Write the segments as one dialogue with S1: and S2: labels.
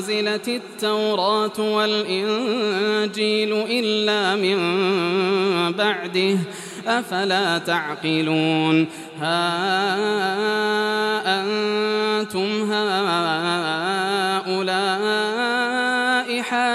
S1: أنزلت التوراة والإنجيل إلا من بعده أفلا تعقلون؟ ها أنتم هؤلاء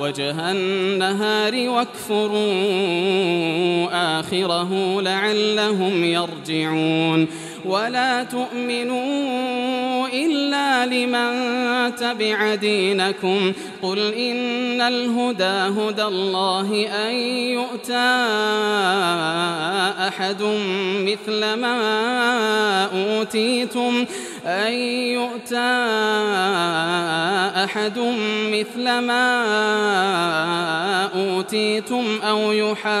S1: وجه النهار واكفروا آخره لعلهم يرجعون. ولا تؤمنوا إلا لمن تبع دينكم. قل إن الهدى هدى الله أن يؤتى أحد مثل ما أوتيتم. أن يؤتى أحد مثل ما أوتيتم أو يحاجوكم